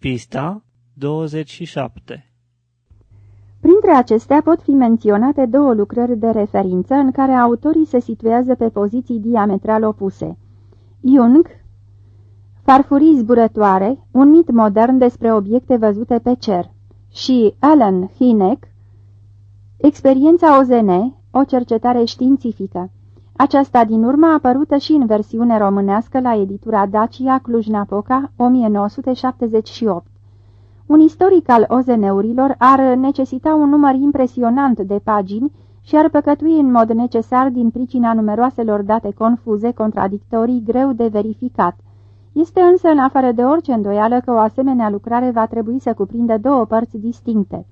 Pista 27 Printre acestea pot fi menționate două lucrări de referință în care autorii se situează pe poziții diametral opuse. Jung, Farfurii zburătoare, un mit modern despre obiecte văzute pe cer, și Alan Hynek, Experiența OZN, o cercetare științifică. Aceasta din urmă a apărută și în versiune românească la editura Dacia Cluj-Napoca 1978. Un istoric al OZN-urilor ar necesita un număr impresionant de pagini și ar păcătui în mod necesar din pricina numeroaselor date confuze, contradictorii, greu de verificat. Este însă în afară de orice îndoială că o asemenea lucrare va trebui să cuprindă două părți distincte.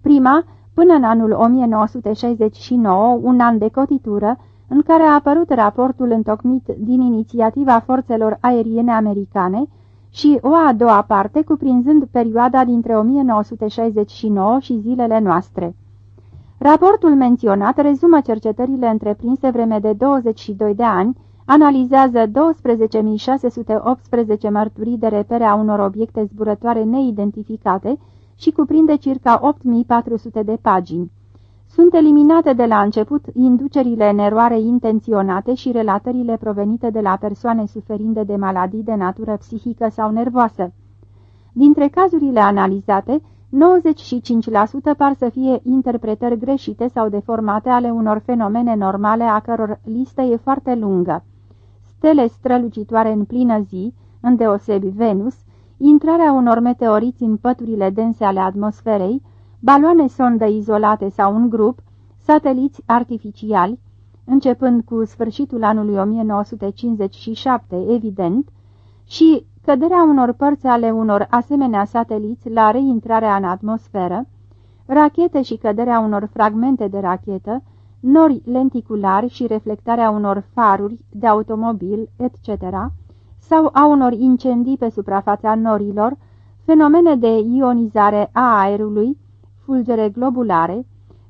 Prima, până în anul 1969, un an de cotitură, în care a apărut raportul întocmit din inițiativa forțelor aeriene americane și o a doua parte cuprinzând perioada dintre 1969 și zilele noastre. Raportul menționat rezumă cercetările întreprinse vreme de 22 de ani, analizează 12.618 mărturii de repere a unor obiecte zburătoare neidentificate și cuprinde circa 8.400 de pagini. Sunt eliminate de la început inducerile în eroare intenționate și relatările provenite de la persoane suferinde de maladii de natură psihică sau nervoasă. Dintre cazurile analizate, 95% par să fie interpretări greșite sau deformate ale unor fenomene normale a căror listă e foarte lungă. Stele strălucitoare în plină zi, îndeosebi Venus, intrarea unor meteoriți în păturile dense ale atmosferei, baloane sondă izolate sau în grup, sateliți artificiali, începând cu sfârșitul anului 1957, evident, și căderea unor părți ale unor asemenea sateliți la reintrarea în atmosferă, rachete și căderea unor fragmente de rachetă, nori lenticulari și reflectarea unor faruri de automobil, etc., sau a unor incendii pe suprafața norilor, fenomene de ionizare a aerului, fulgere globulare,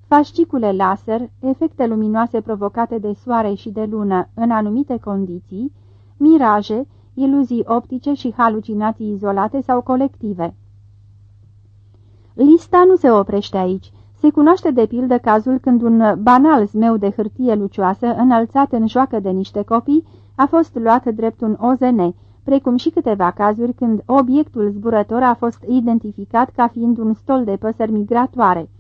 fascicule laser, efecte luminoase provocate de soare și de lună în anumite condiții, miraje, iluzii optice și halucinații izolate sau colective. Lista nu se oprește aici. Se cunoaște de pildă cazul când un banal zmeu de hârtie lucioasă, înălțat în joacă de niște copii, a fost luat drept un OZN, precum și câteva cazuri când obiectul zburător a fost identificat ca fiind un stol de păsări migratoare.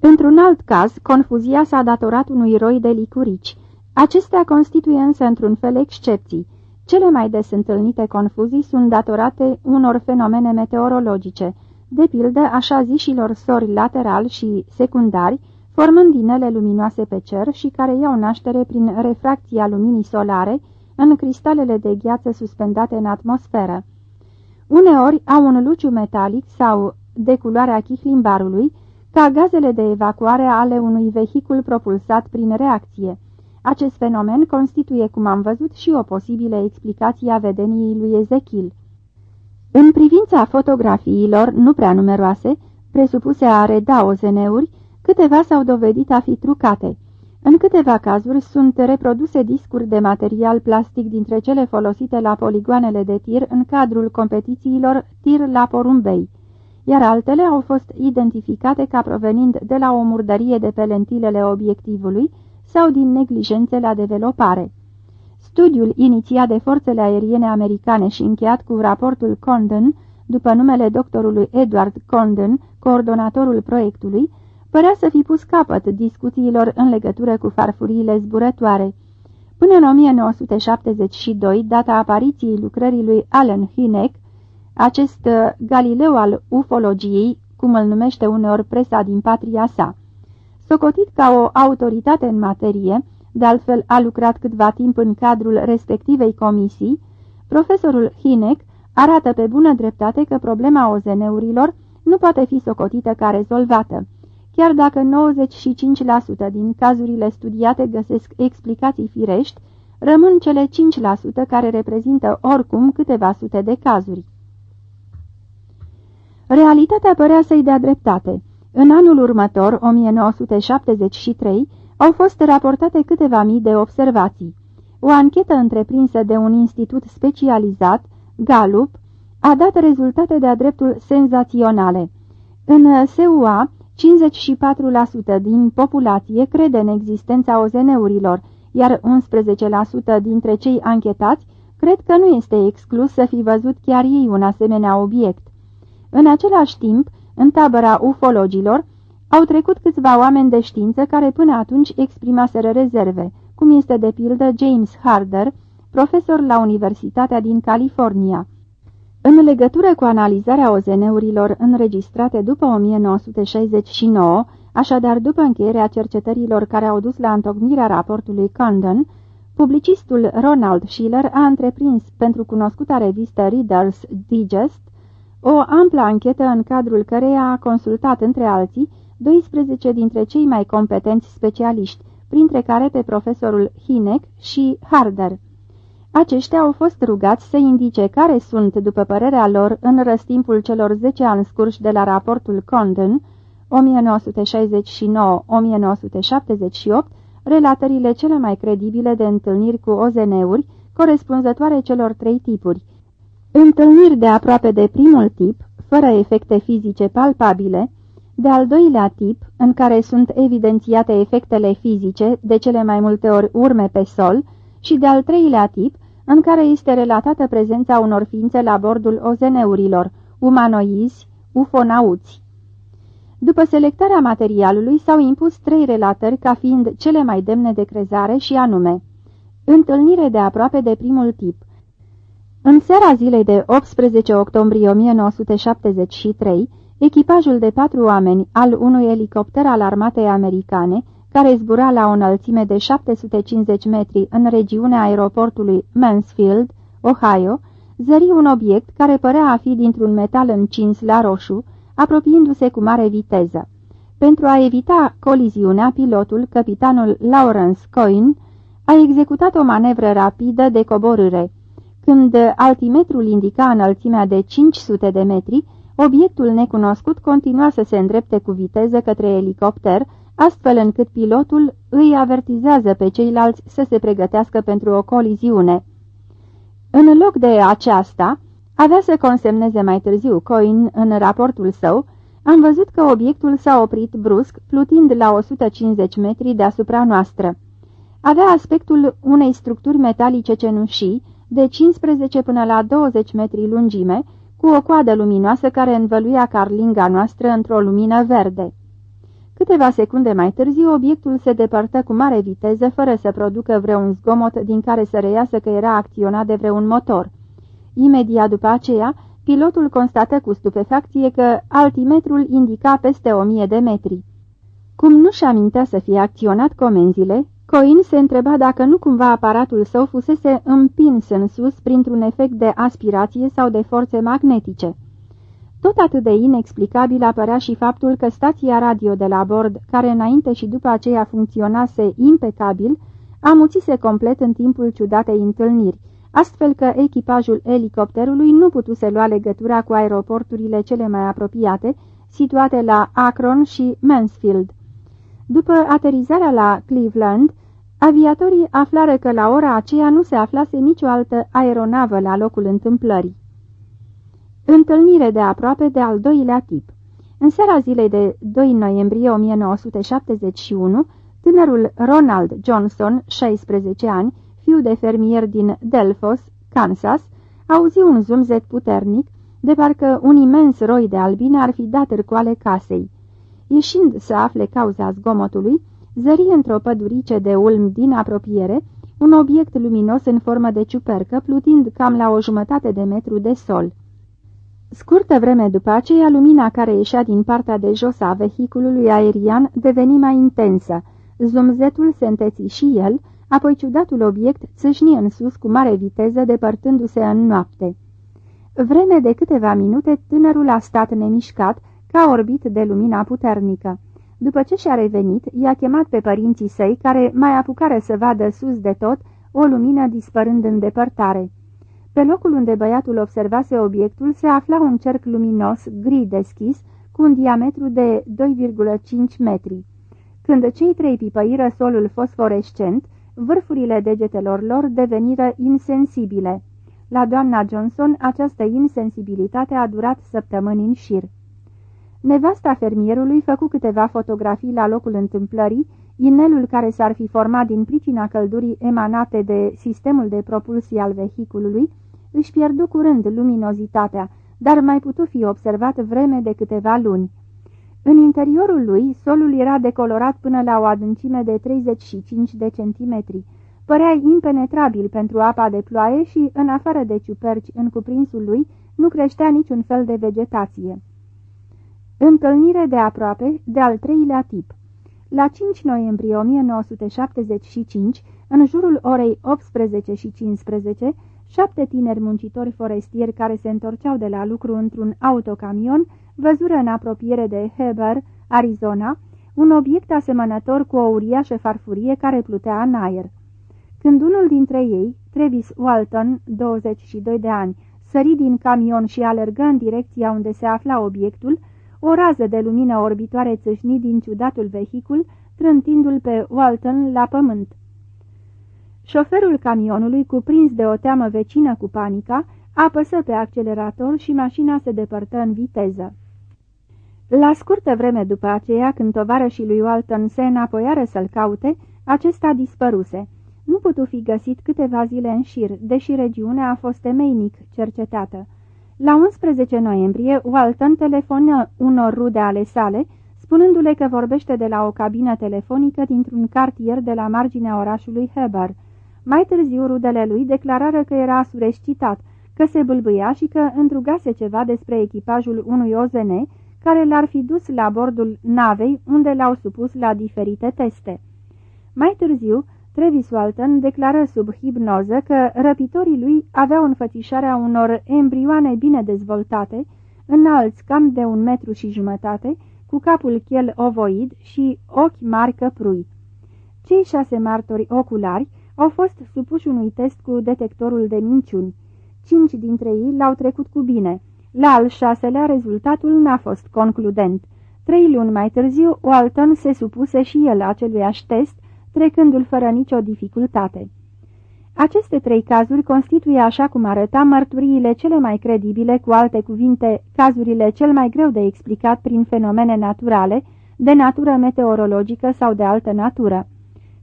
Într-un alt caz, confuzia s-a datorat unui roi de licurici. Acestea constituie însă într-un fel excepții. Cele mai des întâlnite confuzii sunt datorate unor fenomene meteorologice, de pildă așa zișilor sori laterali și secundari, formând dinele luminoase pe cer și care iau naștere prin refracția luminii solare, în cristalele de gheață suspendate în atmosferă. Uneori au un luciu metalic sau de culoarea chihlimbarului, ca gazele de evacuare ale unui vehicul propulsat prin reacție. Acest fenomen constituie, cum am văzut, și o posibilă explicație a vedeniei lui Ezechiel. În privința fotografiilor, nu prea numeroase, presupuse a reda OZN-uri, câteva s-au dovedit a fi trucate. În câteva cazuri sunt reproduse discuri de material plastic dintre cele folosite la poligoanele de tir în cadrul competițiilor tir la porumbei, iar altele au fost identificate ca provenind de la o murdărie de pe lentilele obiectivului sau din neglijențe la developare. Studiul inițiat de forțele aeriene americane și încheiat cu raportul Condon, după numele doctorului Edward Condon, coordonatorul proiectului, părea să fi pus capăt discuțiilor în legătură cu farfuriile zburătoare. Până în 1972, data apariției lucrării lui Alan Hynek, acest uh, Galileu al ufologiei, cum îl numește uneori presa din patria sa, socotit ca o autoritate în materie, de altfel a lucrat câtva timp în cadrul respectivei comisii, profesorul Hinek arată pe bună dreptate că problema OZN-urilor nu poate fi socotită ca rezolvată Chiar dacă 95% din cazurile studiate găsesc explicații firești, rămân cele 5% care reprezintă oricum câteva sute de cazuri. Realitatea părea să-i dea dreptate. În anul următor, 1973, au fost raportate câteva mii de observații. O anchetă întreprinsă de un institut specializat, Gallup, a dat rezultate de-a dreptul senzaționale. În SUA, 54% din populație crede în existența ozeneurilor, iar 11% dintre cei anchetați cred că nu este exclus să fi văzut chiar ei un asemenea obiect. În același timp, în tabăra ufologilor, au trecut câțiva oameni de știință care până atunci exprimaseră rezerve, cum este de pildă James Harder, profesor la Universitatea din California. În legătură cu analizarea ozeneurilor înregistrate după 1969, așadar după încheierea cercetărilor care au dus la întocmirea raportului Condon, publicistul Ronald Schiller a întreprins pentru cunoscuta revistă Reader's Digest o amplă anchetă în cadrul căreia a consultat între alții 12 dintre cei mai competenți specialiști, printre care pe profesorul Hineck și Harder. Aceștia au fost rugați să indice care sunt, după părerea lor, în răstimpul celor 10 ani scurși de la raportul Condon, 1969-1978, relatările cele mai credibile de întâlniri cu OZN-uri, corespunzătoare celor trei tipuri. Întâlniri de aproape de primul tip, fără efecte fizice palpabile, de al doilea tip, în care sunt evidențiate efectele fizice, de cele mai multe ori urme pe sol, și de al treilea tip, în care este relatată prezența unor ființe la bordul ozeneurilor, umanoizi, ufonauți. După selectarea materialului s-au impus trei relatări ca fiind cele mai demne de crezare și anume Întâlnire de aproape de primul tip În seara zilei de 18 octombrie 1973, echipajul de patru oameni al unui elicopter al armatei americane care zbura la o înălțime de 750 metri în regiunea aeroportului Mansfield, Ohio, zări un obiect care părea a fi dintr-un metal încins la roșu, apropiindu-se cu mare viteză. Pentru a evita coliziunea, pilotul, capitanul Lawrence Coyne, a executat o manevră rapidă de coborâre. Când altimetrul indica înălțimea de 500 de metri, obiectul necunoscut continua să se îndrepte cu viteză către elicopter, astfel încât pilotul îi avertizează pe ceilalți să se pregătească pentru o coliziune. În loc de aceasta, avea să consemneze mai târziu Coin în raportul său, am văzut că obiectul s-a oprit brusc, plutind la 150 metri deasupra noastră. Avea aspectul unei structuri metalice cenușii, de 15 până la 20 metri lungime, cu o coadă luminoasă care învăluia carlinga noastră într-o lumină verde. Câteva secunde mai târziu, obiectul se depărtă cu mare viteză, fără să producă vreun zgomot din care să reiasă că era acționat de vreun motor. Imediat după aceea, pilotul constată cu stupefacție că altimetrul indica peste o mie de metri. Cum nu-și amintea să fie acționat comenzile, Coin se întreba dacă nu cumva aparatul său fusese împins în sus printr-un efect de aspirație sau de forțe magnetice. Tot atât de inexplicabil apărea și faptul că stația radio de la bord, care înainte și după aceea funcționase impecabil, amuțise complet în timpul ciudatei întâlniri, astfel că echipajul elicopterului nu putuse lua legătura cu aeroporturile cele mai apropiate, situate la Akron și Mansfield. După aterizarea la Cleveland, aviatorii aflară că la ora aceea nu se aflase nicio altă aeronavă la locul întâmplării. Întâlnire de aproape de al doilea tip. În seara zilei de 2 noiembrie 1971, tânărul Ronald Johnson, 16 ani, fiu de fermier din Delphos, Kansas, auzi un zumzet puternic, de parcă un imens roi de albine ar fi dat rcoale casei. Ieșind să afle cauza zgomotului, zări într-o pădurice de ulm din apropiere un obiect luminos în formă de ciupercă, plutind cam la o jumătate de metru de sol. Scurtă vreme după aceea, lumina care ieșea din partea de jos a vehiculului aerian deveni mai intensă. Zumzetul se înteți și el, apoi ciudatul obiect țâșni în sus cu mare viteză, depărtându-se în noapte. Vreme de câteva minute, tânărul a stat nemișcat, ca orbit de lumina puternică. După ce și-a revenit, i-a chemat pe părinții săi, care mai apucară să vadă sus de tot o lumină dispărând în depărtare. Pe locul unde băiatul observase obiectul se afla un cerc luminos, gri deschis, cu un diametru de 2,5 metri. Când cei trei pipăiră solul fosforescent, vârfurile degetelor lor deveniră insensibile. La doamna Johnson această insensibilitate a durat săptămâni în șir. Nevasta fermierului făcu câteva fotografii la locul întâmplării, inelul care s-ar fi format din pricina căldurii emanate de sistemul de propulsie al vehiculului, își pierdu curând luminozitatea, dar mai putu fi observat vreme de câteva luni. În interiorul lui, solul era decolorat până la o adâncime de 35 de centimetri. Părea impenetrabil pentru apa de ploaie și, în afară de ciuperci în cuprinsul lui, nu creștea niciun fel de vegetație. Întâlnire de aproape de al treilea tip La 5 noiembrie 1975, în jurul orei 18 și 15, șapte tineri muncitori forestieri care se întorceau de la lucru într-un autocamion văzură în apropiere de Heber, Arizona, un obiect asemănător cu o uriașă farfurie care plutea în aer. Când unul dintre ei, Travis Walton, 22 de ani, sări din camion și alergă în direcția unde se afla obiectul, o rază de lumină orbitoare țâșni din ciudatul vehicul, trântindu-l pe Walton la pământ. Șoferul camionului, cuprins de o teamă vecină cu panica, apăsă pe accelerator și mașina se depărtă în viteză. La scurtă vreme după aceea, când tovarășii lui Walton se înapoiară să-l caute, acesta dispăruse. Nu putu fi găsit câteva zile în șir, deși regiunea a fost temeinic cercetată. La 11 noiembrie, Walton telefonă unor rude ale sale, spunându-le că vorbește de la o cabină telefonică dintr-un cartier de la marginea orașului Heber. Mai târziu, rudele lui declarară că era surescitat, că se bâlbâia și că întrugase ceva despre echipajul unui OZN, care l-ar fi dus la bordul navei, unde l-au supus la diferite teste. Mai târziu, Travis Walton declară sub hipnoză că răpitorii lui aveau înfățișarea unor embrioane bine dezvoltate, înalți cam de un metru și jumătate, cu capul chel ovoid și ochi mari căprui. Cei șase martori oculari au fost supuși unui test cu detectorul de minciuni. Cinci dintre ei l-au trecut cu bine, la al șaselea, rezultatul n-a fost concludent. Trei luni mai târziu, Walton se supuse și el aceluiași test, trecându-l fără nicio dificultate. Aceste trei cazuri constituie, așa cum arăta, mărturiile cele mai credibile, cu alte cuvinte, cazurile cel mai greu de explicat prin fenomene naturale, de natură meteorologică sau de altă natură.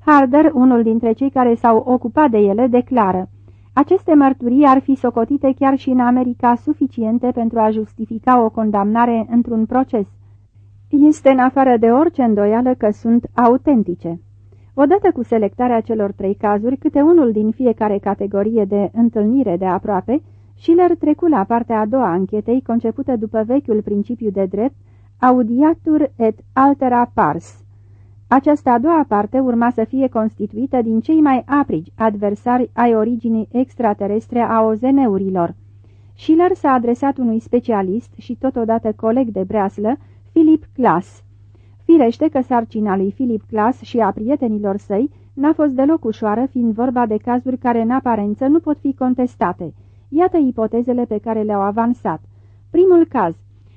Harder, unul dintre cei care s-au ocupat de ele, declară aceste mărturii ar fi socotite chiar și în America suficiente pentru a justifica o condamnare într-un proces. Este în afară de orice îndoială că sunt autentice. Odată cu selectarea celor trei cazuri, câte unul din fiecare categorie de întâlnire de aproape, Schiller trecu la partea a doua anchetei concepută după vechiul principiu de drept, audiatur et altera pars, această a doua parte urma să fie constituită din cei mai aprigi adversari ai originii extraterestre a OZN-urilor. Schiller s-a adresat unui specialist și totodată coleg de breaslă, Philip Klass. Firește că sarcina lui Philip Klass și a prietenilor săi n-a fost deloc ușoară, fiind vorba de cazuri care în aparență nu pot fi contestate. Iată ipotezele pe care le-au avansat. Primul caz.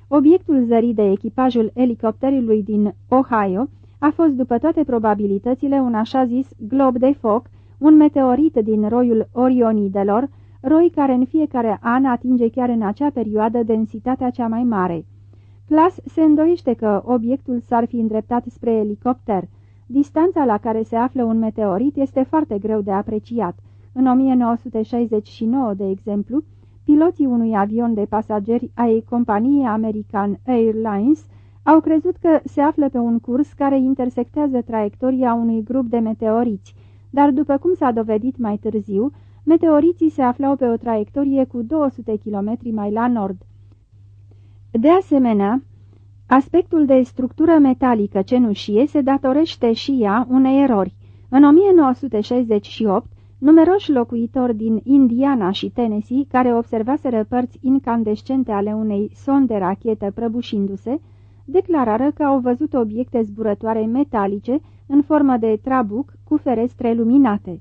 Obiectul zărit de echipajul elicopterului din Ohio a fost după toate probabilitățile un așa zis glob de foc, un meteorit din roiul Orionidelor, roi care în fiecare an atinge chiar în acea perioadă densitatea cea mai mare. Clas se îndoiește că obiectul s-ar fi îndreptat spre elicopter. Distanța la care se află un meteorit este foarte greu de apreciat. În 1969, de exemplu, piloții unui avion de pasageri ai companiei American Airlines au crezut că se află pe un curs care intersectează traiectoria unui grup de meteoriți, dar după cum s-a dovedit mai târziu, meteoriții se aflau pe o traiectorie cu 200 km mai la nord. De asemenea, aspectul de structură metalică cenușie se datorește și ea unei erori. În 1968, numeroși locuitori din Indiana și Tennessee, care observaseră părți incandescente ale unei sonde rachetă prăbușindu-se, declarară că au văzut obiecte zburătoare metalice în formă de trabuc cu ferestre luminate.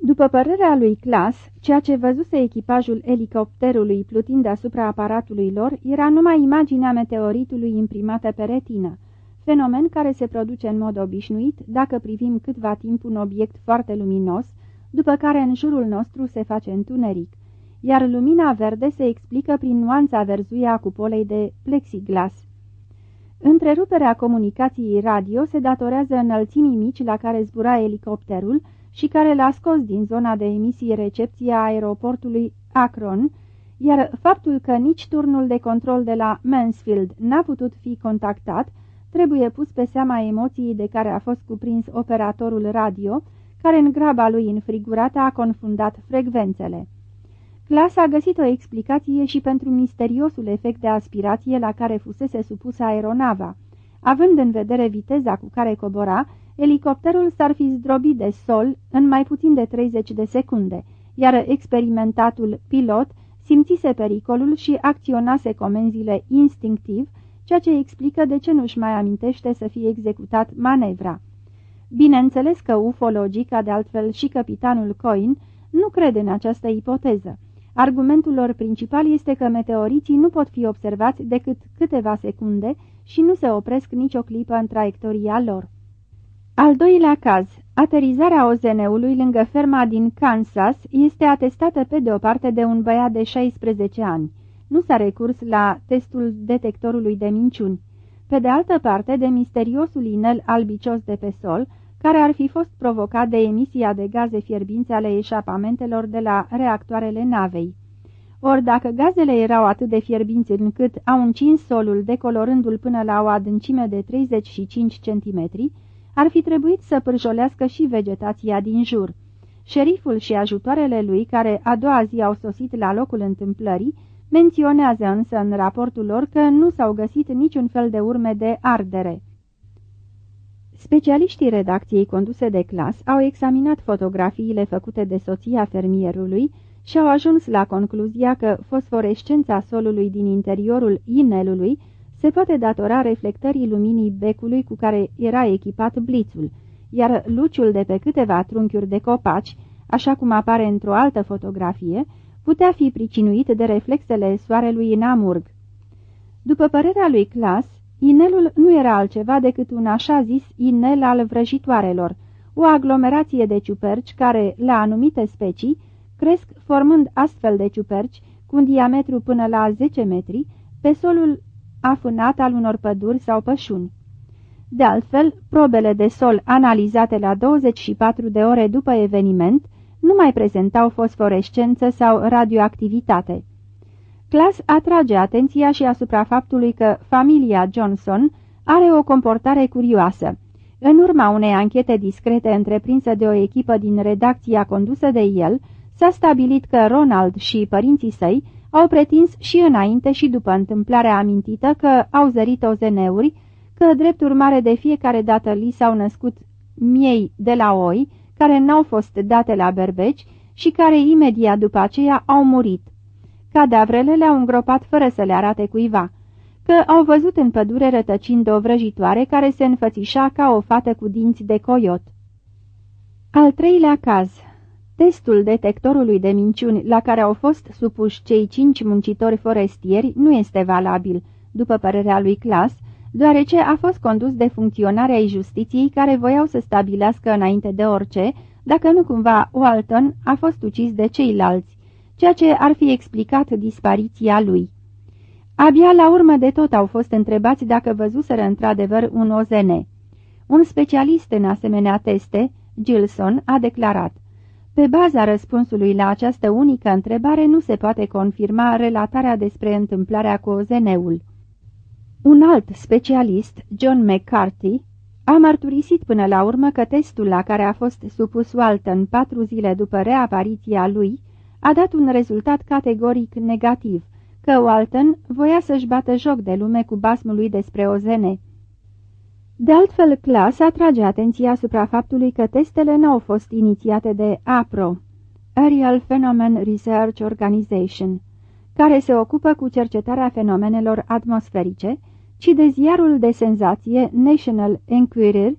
După părerea lui Clas, ceea ce văzuse echipajul elicopterului plutind asupra aparatului lor era numai imaginea meteoritului imprimată pe retină, fenomen care se produce în mod obișnuit dacă privim câtva timp un obiect foarte luminos, după care în jurul nostru se face întuneric. iar lumina verde se explică prin nuanța verzuie a cupolei de plexiglas. Întreruperea comunicației radio se datorează înălțimii mici la care zbura elicopterul și care l-a scos din zona de emisie recepție a aeroportului Akron, iar faptul că nici turnul de control de la Mansfield n-a putut fi contactat, trebuie pus pe seama emoției de care a fost cuprins operatorul radio, care în graba lui înfrigurată a confundat frecvențele. Clasa a găsit o explicație și pentru misteriosul efect de aspirație la care fusese supusă aeronava. Având în vedere viteza cu care cobora, elicopterul s-ar fi zdrobit de sol în mai puțin de 30 de secunde, iar experimentatul pilot simțise pericolul și acționase comenzile instinctiv, ceea ce explică de ce nu-și mai amintește să fie executat manevra. Bineînțeles că ufologii, ca de altfel și capitanul Coin, nu cred în această ipoteză. Argumentul lor principal este că meteoriții nu pot fi observați decât câteva secunde și nu se opresc nicio clipă în traiectoria lor. Al doilea caz, aterizarea OZN-ului lângă ferma din Kansas este atestată pe de o parte de un băiat de 16 ani. Nu s-a recurs la testul detectorului de minciuni. Pe de altă parte, de misteriosul inel albicios de pe sol, care ar fi fost provocat de emisia de gaze fierbinți ale eșapamentelor de la reactoarele navei. Ori dacă gazele erau atât de fierbinți încât au încins solul decolorându-l până la o adâncime de 35 cm, ar fi trebuit să pârjolească și vegetația din jur. Șeriful și ajutoarele lui, care a doua zi au sosit la locul întâmplării, menționează însă în raportul lor că nu s-au găsit niciun fel de urme de ardere. Specialiștii redacției conduse de clas au examinat fotografiile făcute de soția fermierului și au ajuns la concluzia că fosforescența solului din interiorul inelului se poate datora reflectării luminii becului cu care era echipat blițul, iar luciul de pe câteva trunchiuri de copaci, așa cum apare într-o altă fotografie, putea fi pricinuit de reflexele soarelui în amurg. După părerea lui Clas, inelul nu era altceva decât un așa zis inel al vrăjitoarelor, o aglomerație de ciuperci care, la anumite specii, cresc formând astfel de ciuperci cu un diametru până la 10 metri pe solul afânat al unor păduri sau pășuni. De altfel, probele de sol analizate la 24 de ore după eveniment nu mai prezentau fosforescență sau radioactivitate. Clas atrage atenția și asupra faptului că familia Johnson are o comportare curioasă. În urma unei anchete discrete întreprinsă de o echipă din redacția condusă de el, s-a stabilit că Ronald și părinții săi au pretins și înainte și după întâmplarea amintită că au zărit OZN-uri, că drept urmare de fiecare dată li s-au născut miei de la oi, care n-au fost date la berbeci și care imediat după aceea au murit. Cadavrele le-au îngropat fără să le arate cuiva, că au văzut în pădure rătăcind o vrăjitoare care se înfățișa ca o fată cu dinți de coiot. Al treilea caz Testul detectorului de minciuni la care au fost supuși cei cinci muncitori forestieri nu este valabil, după părerea lui Clas, deoarece a fost condus de funcționarea ai justiției care voiau să stabilească înainte de orice dacă nu cumva Walton a fost ucis de ceilalți, ceea ce ar fi explicat dispariția lui. Abia la urmă de tot au fost întrebați dacă văzuseră într-adevăr un OZN. Un specialist în asemenea teste, Gilson, a declarat Pe baza răspunsului la această unică întrebare nu se poate confirma relatarea despre întâmplarea cu OZN-ul. Un alt specialist, John McCarthy, a mărturisit până la urmă că testul la care a fost supus Walton patru zile după reapariția lui a dat un rezultat categoric negativ, că Walton voia să-și bată joc de lume cu basmul lui despre OZN. De altfel, clasa atrage atenția asupra faptului că testele nu au fost inițiate de APRO, Aerial Phenomenon Research Organization, care se ocupă cu cercetarea fenomenelor atmosferice, ci de ziarul de senzație National Enquirer,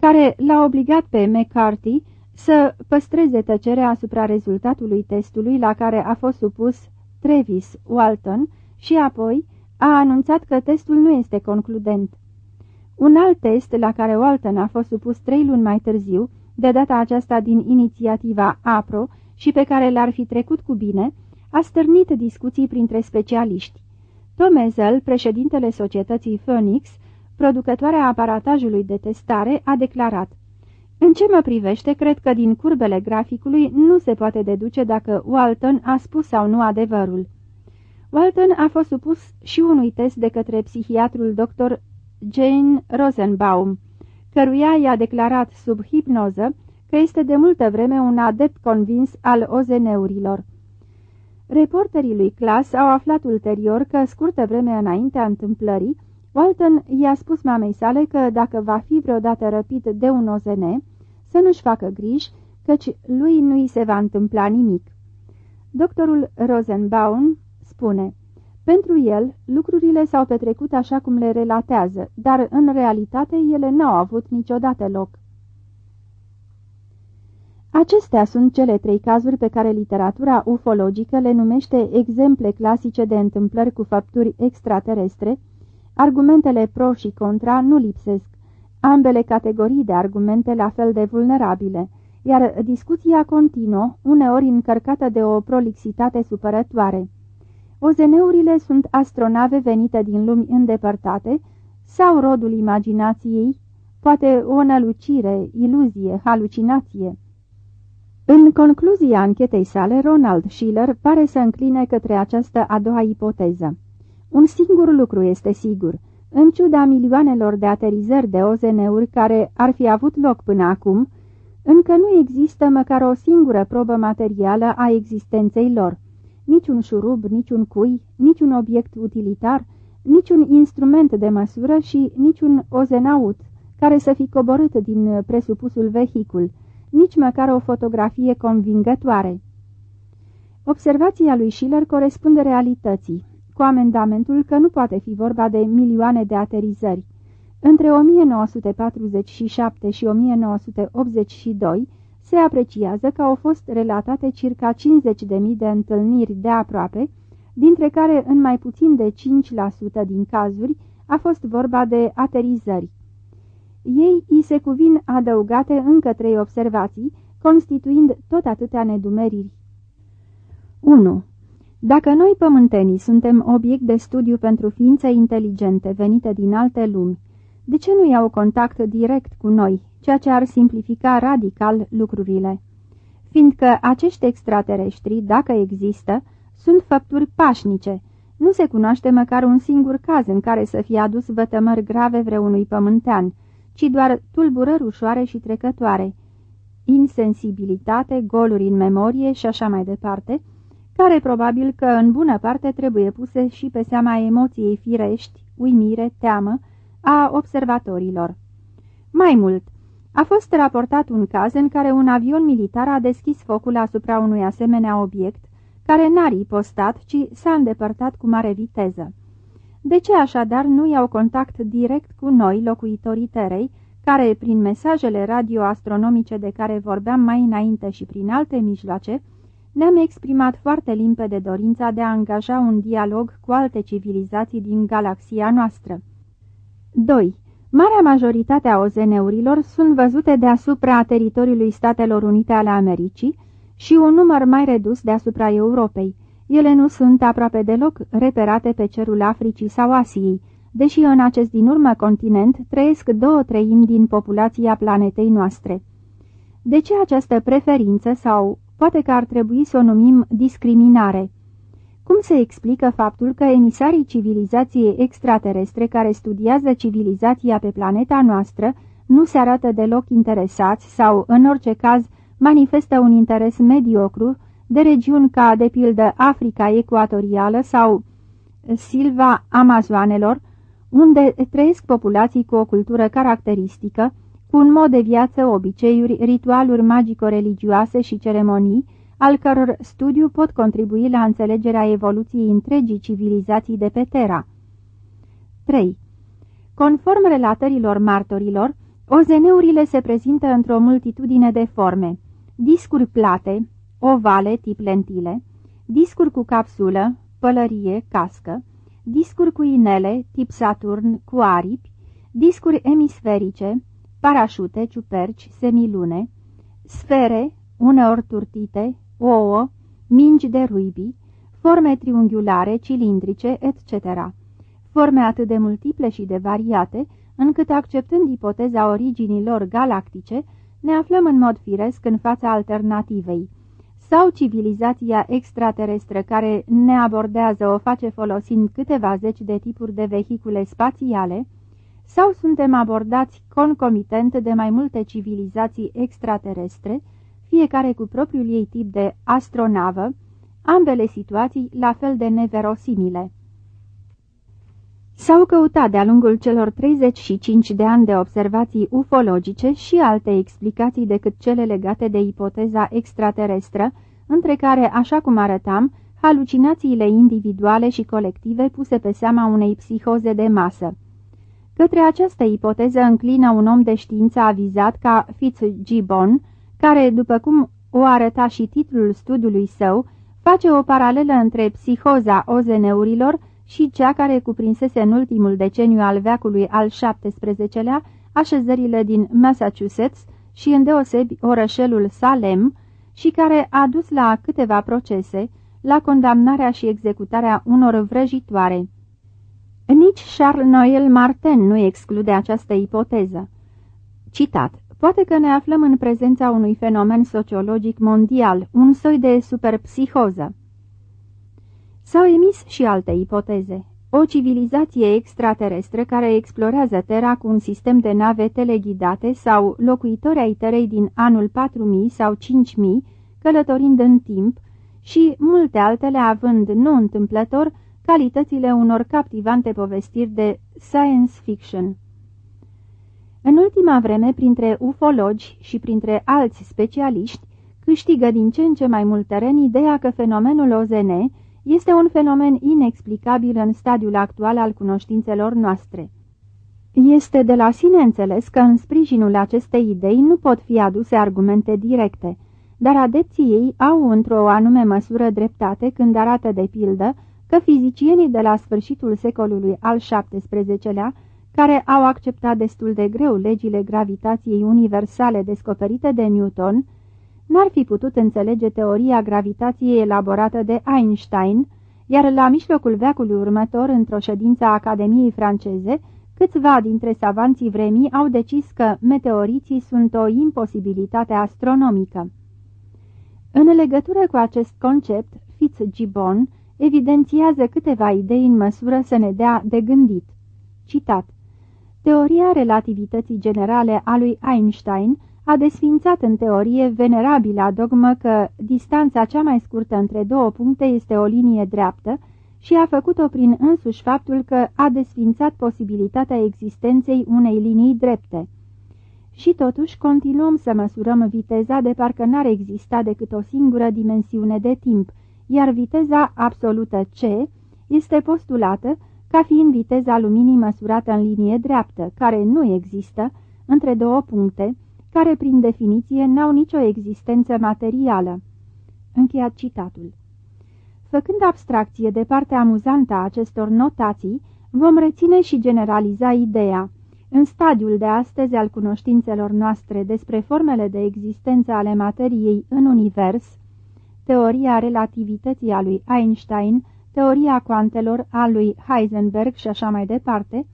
care l-a obligat pe McCarthy să păstreze tăcerea asupra rezultatului testului la care a fost supus Travis Walton și apoi a anunțat că testul nu este concludent. Un alt test la care Walton a fost supus trei luni mai târziu, de data aceasta din inițiativa APRO și pe care l-ar fi trecut cu bine, a stârnit discuții printre specialiști. Tom Ezel, președintele societății Phoenix, producătoarea aparatajului de testare, a declarat În ce mă privește, cred că din curbele graficului nu se poate deduce dacă Walton a spus sau nu adevărul. Walton a fost supus și unui test de către psihiatrul dr. Jane Rosenbaum, căruia i-a declarat sub hipnoză că este de multă vreme un adept convins al ozeneurilor. Reporterii lui Clas au aflat ulterior că, scurtă vreme înaintea întâmplării, Walton i-a spus mamei sale că dacă va fi vreodată răpit de un OZN, să nu-și facă griji, căci lui nu i se va întâmpla nimic. Doctorul Rosenbaum spune, pentru el, lucrurile s-au petrecut așa cum le relatează, dar în realitate ele n-au avut niciodată loc. Acestea sunt cele trei cazuri pe care literatura ufologică le numește exemple clasice de întâmplări cu fapturi extraterestre. Argumentele pro și contra nu lipsesc, ambele categorii de argumente la fel de vulnerabile, iar discuția continuă, uneori încărcată de o prolixitate supărătoare. Ozeneurile sunt astronave venite din lumi îndepărtate sau rodul imaginației, poate o nălucire, iluzie, halucinație. În concluzia anchetei sale, Ronald Schiller pare să încline către această a doua ipoteză. Un singur lucru este sigur. În ciuda milioanelor de aterizări de OZN-uri care ar fi avut loc până acum, încă nu există măcar o singură probă materială a existenței lor. Niciun șurub, niciun cui, niciun obiect utilitar, niciun instrument de măsură și niciun ozenaut care să fi coborât din presupusul vehicul, nici măcar o fotografie convingătoare. Observația lui Schiller corespunde realității, cu amendamentul că nu poate fi vorba de milioane de aterizări. Între 1947 și 1982 se apreciază că au fost relatate circa 50.000 de întâlniri de aproape, dintre care în mai puțin de 5% din cazuri a fost vorba de aterizări. Ei îi se cuvin adăugate încă trei observații, constituind tot atâtea nedumeriri. 1. Dacă noi pământenii suntem obiect de studiu pentru ființe inteligente venite din alte lumi, de ce nu iau contact direct cu noi, ceea ce ar simplifica radical lucrurile? Fiindcă acești extraterestri, dacă există, sunt făpturi pașnice, nu se cunoaște măcar un singur caz în care să fie adus vătămări grave vreunui pământean, ci doar tulburări ușoare și trecătoare, insensibilitate, goluri în memorie și așa mai departe, care probabil că în bună parte trebuie puse și pe seama emoției firești, uimire, teamă, a observatorilor. Mai mult, a fost raportat un caz în care un avion militar a deschis focul asupra unui asemenea obiect, care n-a ripostat, ci s-a îndepărtat cu mare viteză. De ce așadar nu iau contact direct cu noi, locuitorii Terei, care, prin mesajele radioastronomice de care vorbeam mai înainte și prin alte mijloace, ne-am exprimat foarte limpede dorința de a angaja un dialog cu alte civilizații din galaxia noastră. 2. Marea majoritate a OZN-urilor sunt văzute deasupra teritoriului Statelor Unite ale Americii și un număr mai redus deasupra Europei, ele nu sunt aproape deloc reperate pe cerul Africii sau Asiei, deși în acest din urmă continent trăiesc două treimi din populația planetei noastre. De ce această preferință sau poate că ar trebui să o numim discriminare? Cum se explică faptul că emisarii civilizației extraterestre care studiază civilizația pe planeta noastră nu se arată deloc interesați sau, în orice caz, manifestă un interes mediocru de regiuni ca, de pildă, Africa ecuatorială sau Silva Amazoanelor, unde trăiesc populații cu o cultură caracteristică, cu un mod de viață, obiceiuri, ritualuri magico-religioase și ceremonii, al căror studiu pot contribui la înțelegerea evoluției întregii civilizații de pe Terra. 3. Conform relatărilor martorilor, OZN-urile se prezintă într-o multitudine de forme. Discuri plate, ovale tip lentile, discuri cu capsulă, pălărie, cască, discuri cu inele tip Saturn cu aripi, discuri emisferice, parașute, ciuperci, semilune, sfere, uneori turtite, ouă, mingi de ruibi, forme triunghiulare, cilindrice, etc. Forme atât de multiple și de variate, încât acceptând ipoteza originilor galactice, ne aflăm în mod firesc în fața alternativei. Sau civilizația extraterestră care ne abordează o face folosind câteva zeci de tipuri de vehicule spațiale, sau suntem abordați concomitent de mai multe civilizații extraterestre, fiecare cu propriul ei tip de astronavă, ambele situații la fel de neverosimile. S-au căutat de-a lungul celor 35 de ani de observații ufologice și alte explicații decât cele legate de ipoteza extraterestră, între care, așa cum arătam, halucinațiile individuale și colective puse pe seama unei psihoze de masă. Către această ipoteză înclină un om de știință avizat ca Fitzgibbon, care, după cum o arăta și titlul studiului său, face o paralelă între psihoza ozeneurilor și cea care cuprinsese în ultimul deceniu al veacului al XVII-lea așezările din Massachusetts și îndeosebi orășelul Salem și care a dus la câteva procese, la condamnarea și executarea unor vrăjitoare. Nici Charles Noel Martin nu exclude această ipoteză. Citat. Poate că ne aflăm în prezența unui fenomen sociologic mondial, un soi de superpsihoză. S-au emis și alte ipoteze. O civilizație extraterestră care explorează Terra cu un sistem de nave teleghidate sau locuitori ai Terei din anul 4000 sau 5000, călătorind în timp, și multe altele având, nu întâmplător, calitățile unor captivante povestiri de science fiction. În ultima vreme, printre ufologi și printre alți specialiști, câștigă din ce în ce mai mult teren ideea că fenomenul OZN este un fenomen inexplicabil în stadiul actual al cunoștințelor noastre. Este de la sine înțeles că în sprijinul acestei idei nu pot fi aduse argumente directe, dar adepții ei au într-o anume măsură dreptate când arată de pildă că fizicienii de la sfârșitul secolului al XVII-lea, care au acceptat destul de greu legile gravitației universale descoperite de Newton, n-ar fi putut înțelege teoria gravitației elaborată de Einstein, iar la mijlocul veacului următor, într-o ședință a Academiei franceze, câțiva dintre savanții vremii au decis că meteoriții sunt o imposibilitate astronomică. În legătură cu acest concept, Fitzgibbon evidențiază câteva idei în măsură să ne dea de gândit. Citat Teoria relativității generale a lui Einstein a desfințat în teorie venerabila dogmă că distanța cea mai scurtă între două puncte este o linie dreaptă și a făcut-o prin însuși faptul că a desfințat posibilitatea existenței unei linii drepte. Și totuși continuăm să măsurăm viteza de parcă n-ar exista decât o singură dimensiune de timp, iar viteza absolută c este postulată ca fiind viteza luminii măsurată în linie dreaptă, care nu există, între două puncte, care prin definiție n-au nicio existență materială. Încheiat citatul. Făcând abstracție de partea amuzantă a acestor notații, vom reține și generaliza ideea. În stadiul de astăzi al cunoștințelor noastre despre formele de existență ale materiei în univers, teoria relativității a lui Einstein, teoria cuantelor a lui Heisenberg și așa mai departe,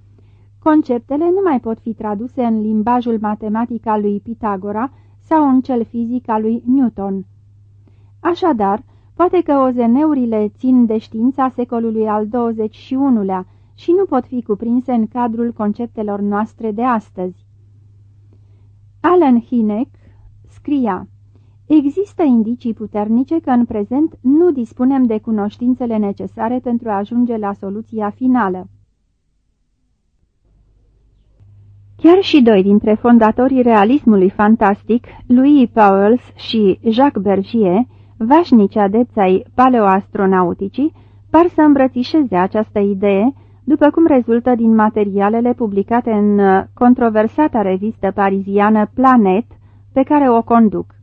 conceptele nu mai pot fi traduse în limbajul matematic al lui Pitagora sau în cel fizic al lui Newton. Așadar, poate că ozeneurile țin de știința secolului al XXI-lea și nu pot fi cuprinse în cadrul conceptelor noastre de astăzi. Alan Hineck scria Există indicii puternice că în prezent nu dispunem de cunoștințele necesare pentru a ajunge la soluția finală. Chiar și doi dintre fondatorii realismului fantastic, Louis Pauwels și Jacques Bergier, vașnici adepți ai paleoastronauticii, par să îmbrățișeze această idee, după cum rezultă din materialele publicate în controversata revistă pariziană Planet, pe care o conduc.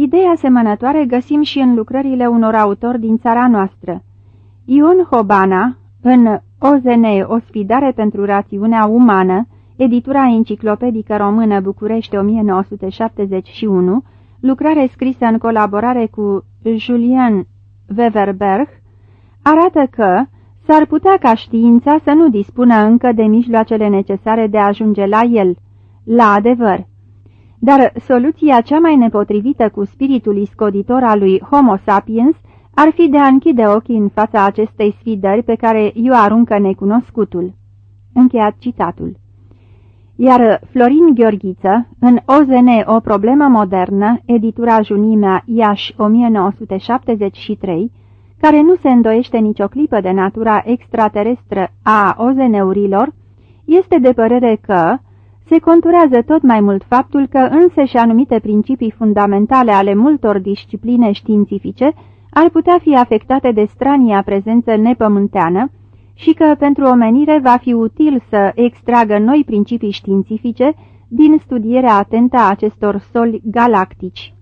Ideea asemănătoare găsim și în lucrările unor autori din țara noastră. Ion Hobana, în OZN, o sfidare pentru rațiunea umană, editura enciclopedică română București 1971, lucrare scrisă în colaborare cu Julien Weverberg, arată că s-ar putea ca știința să nu dispună încă de mijloacele necesare de a ajunge la el, la adevăr. Dar soluția cea mai nepotrivită cu spiritul iscoditor al lui Homo sapiens ar fi de a închide ochii în fața acestei sfidări pe care i-o aruncă necunoscutul. Încheiat citatul. Iar Florin Gheorghiță, în OZN O problemă modernă, editura Junimea Iași 1973, care nu se îndoiește nicio clipă de natura extraterestră a OZN-urilor, este de părere că se conturează tot mai mult faptul că însăși anumite principii fundamentale ale multor discipline științifice ar putea fi afectate de strania prezență nepământeană și că pentru omenire va fi util să extragă noi principii științifice din studierea atentă a acestor soli galactici.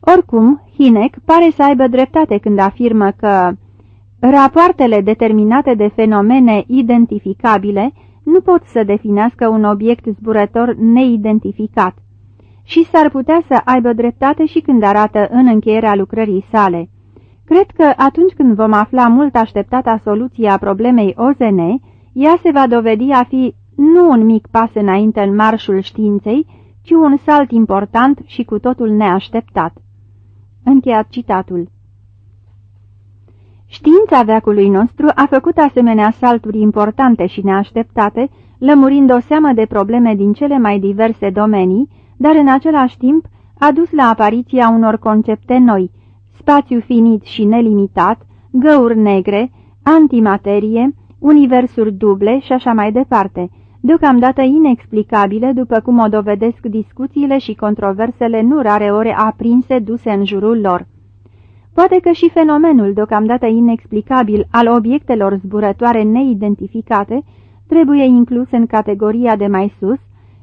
Oricum, Hinek pare să aibă dreptate când afirmă că rapoartele determinate de fenomene identificabile nu pot să definească un obiect zburător neidentificat și s-ar putea să aibă dreptate și când arată în încheierea lucrării sale. Cred că atunci când vom afla mult așteptata soluție a problemei OZN, ea se va dovedi a fi nu un mic pas înainte în marșul științei, ci un salt important și cu totul neașteptat. Încheiat citatul. Știința veacului nostru a făcut asemenea salturi importante și neașteptate, lămurind o seamă de probleme din cele mai diverse domenii, dar în același timp a dus la apariția unor concepte noi, spațiu finit și nelimitat, găuri negre, antimaterie, universuri duble și așa mai departe, deocamdată inexplicabile după cum o dovedesc discuțiile și controversele nu rare ore aprinse duse în jurul lor. Poate că și fenomenul deocamdată inexplicabil al obiectelor zburătoare neidentificate trebuie inclus în categoria de mai sus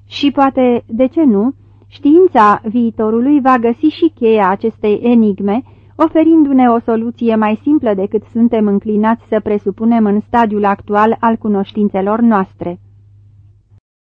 și poate, de ce nu, știința viitorului va găsi și cheia acestei enigme, oferindu-ne o soluție mai simplă decât suntem înclinați să presupunem în stadiul actual al cunoștințelor noastre.